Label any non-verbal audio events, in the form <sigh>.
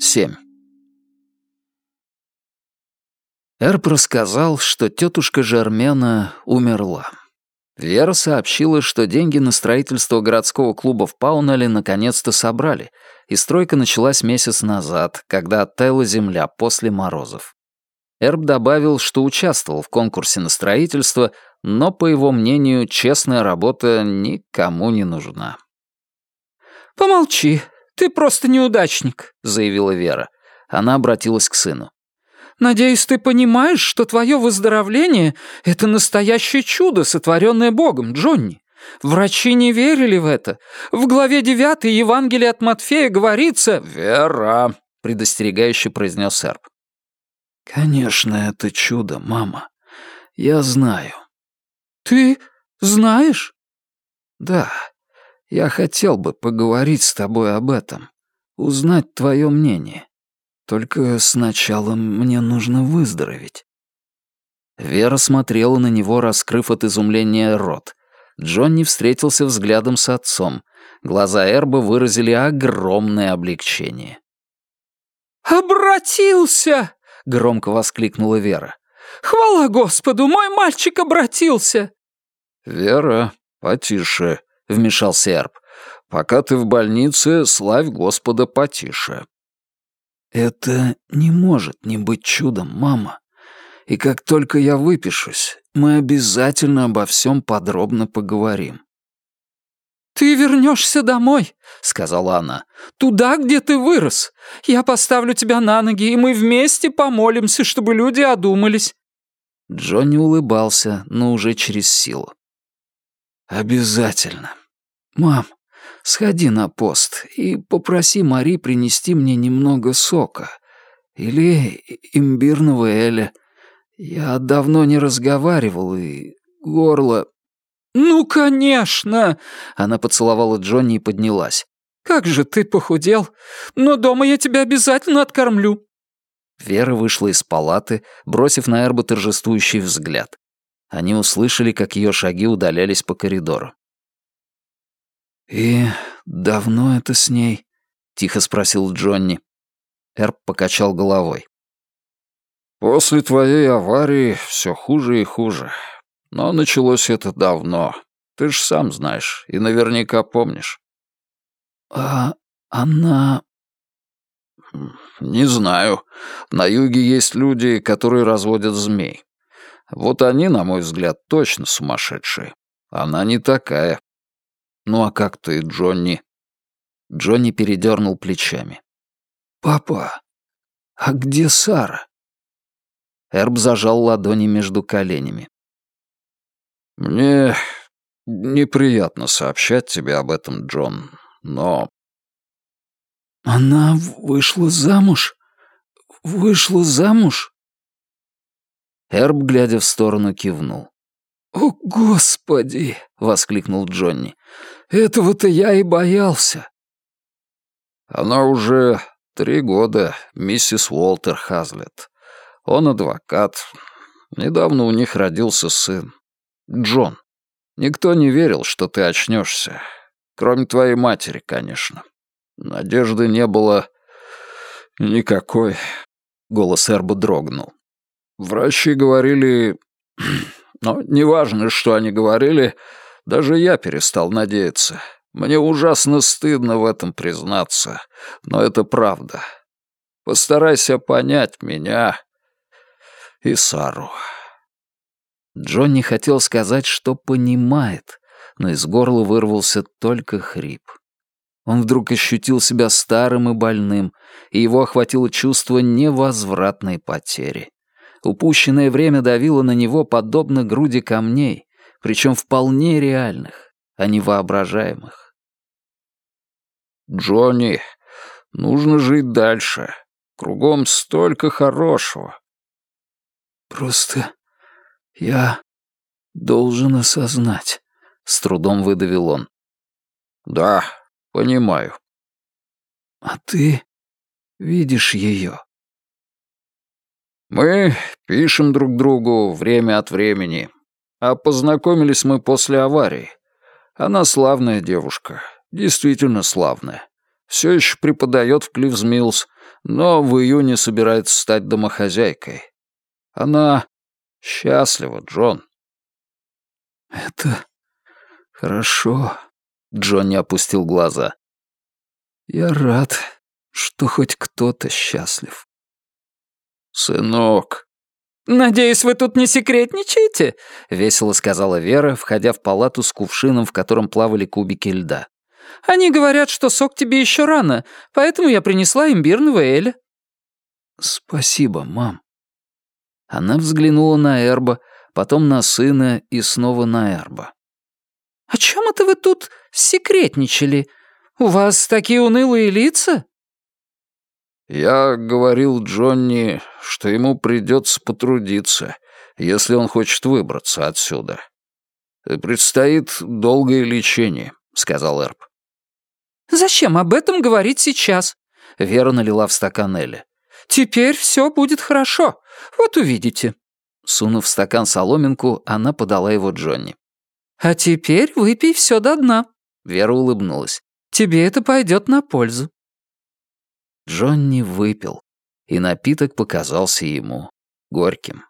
7. Эрб рассказал, что тетушка Жермена умерла. Вера сообщила, что деньги на строительство городского клуба в Паунале наконец-то собрали, и стройка началась месяц назад, когда оттаяла земля после морозов. Эрб добавил, что участвовал в конкурсе на строительство, но, по его мнению, честная работа никому не нужна. «Помолчи, ты просто неудачник», — заявила Вера. Она обратилась к сыну. «Надеюсь, ты понимаешь, что твое выздоровление — это настоящее чудо, сотворенное Богом, Джонни. Врачи не верили в это. В главе 9 Евангелия от Матфея говорится «Вера», — предостерегающе произнес Эрб. «Конечно, это чудо, мама. Я знаю». «Ты знаешь?» «Да. Я хотел бы поговорить с тобой об этом, узнать твое мнение. Только сначала мне нужно выздороветь». Вера смотрела на него, раскрыв от изумления рот. Джонни встретился взглядом с отцом. Глаза Эрба выразили огромное облегчение. «Обратился!» — громко воскликнула Вера. «Хвала Господу, мой мальчик обратился!» «Вера, потише», — вмешался Эрб. «Пока ты в больнице, славь Господа потише». «Это не может не быть чудом, мама. И как только я выпишусь, мы обязательно обо всем подробно поговорим». «Ты вернешься домой», — сказала она. «Туда, где ты вырос. Я поставлю тебя на ноги, и мы вместе помолимся, чтобы люди одумались». Джонни улыбался, но уже через силу. «Обязательно. Мам, сходи на пост и попроси Мари принести мне немного сока. Или имбирного эля. Я давно не разговаривал, и горло...» «Ну, конечно!» — она поцеловала Джонни и поднялась. «Как же ты похудел! Но дома я тебя обязательно откормлю!» Вера вышла из палаты, бросив на Эрба торжествующий взгляд. Они услышали, как ее шаги удалялись по коридору. «И давно это с ней?» — тихо спросил Джонни. Эрб покачал головой. «После твоей аварии все хуже и хуже. Но началось это давно. Ты ж сам знаешь и наверняка помнишь». «А она...» «Не знаю. На юге есть люди, которые разводят змей. Вот они, на мой взгляд, точно сумасшедшие. Она не такая. Ну а как ты, Джонни?» Джонни передернул плечами. «Папа, а где Сара?» Эрб зажал ладони между коленями. «Мне неприятно сообщать тебе об этом, Джон, но...» «Она вышла замуж? Вышла замуж?» Эрб, глядя в сторону, кивнул. «О, Господи!» — воскликнул Джонни. «Этого-то я и боялся». «Она уже три года, миссис Уолтер Хазлет. Он адвокат. Недавно у них родился сын. Джон. Никто не верил, что ты очнешься. Кроме твоей матери, конечно. Надежды не было никакой». Голос Эрба дрогнул. Врачи говорили... <clears throat> Но неважно, что они говорили, даже я перестал надеяться. Мне ужасно стыдно в этом признаться, но это правда. Постарайся понять меня и Сару. Джонни хотел сказать, что понимает, но из горла вырвался только хрип. Он вдруг ощутил себя старым и больным, и его охватило чувство невозвратной потери. Упущенное время давило на него подобно груди камней, причем вполне реальных, а не воображаемых. «Джонни, нужно жить дальше. Кругом столько хорошего». «Просто я должен осознать», — с трудом выдавил он. «Да, понимаю». «А ты видишь ее?» Мы пишем друг другу время от времени. А познакомились мы после аварии. Она славная девушка, действительно славная. Все еще преподает в Кливзмилс, но в июне собирается стать домохозяйкой. Она счастлива, Джон. Это хорошо. Джонни опустил глаза. Я рад, что хоть кто-то счастлив. Сынок. «Надеюсь, вы тут не секретничаете?» — весело сказала Вера, входя в палату с кувшином, в котором плавали кубики льда. «Они говорят, что сок тебе еще рано, поэтому я принесла имбирного эля». «Спасибо, мам». Она взглянула на Эрба, потом на сына и снова на Эрба. «О чем это вы тут секретничали? У вас такие унылые лица?» «Я говорил Джонни, что ему придется потрудиться, если он хочет выбраться отсюда. Предстоит долгое лечение», — сказал Эрб. «Зачем об этом говорить сейчас?» — Вера налила в стакан Элли. «Теперь все будет хорошо. Вот увидите». Сунув в стакан соломинку, она подала его Джонни. «А теперь выпей все до дна», — Вера улыбнулась. «Тебе это пойдет на пользу». Джонни выпил, и напиток показался ему горьким.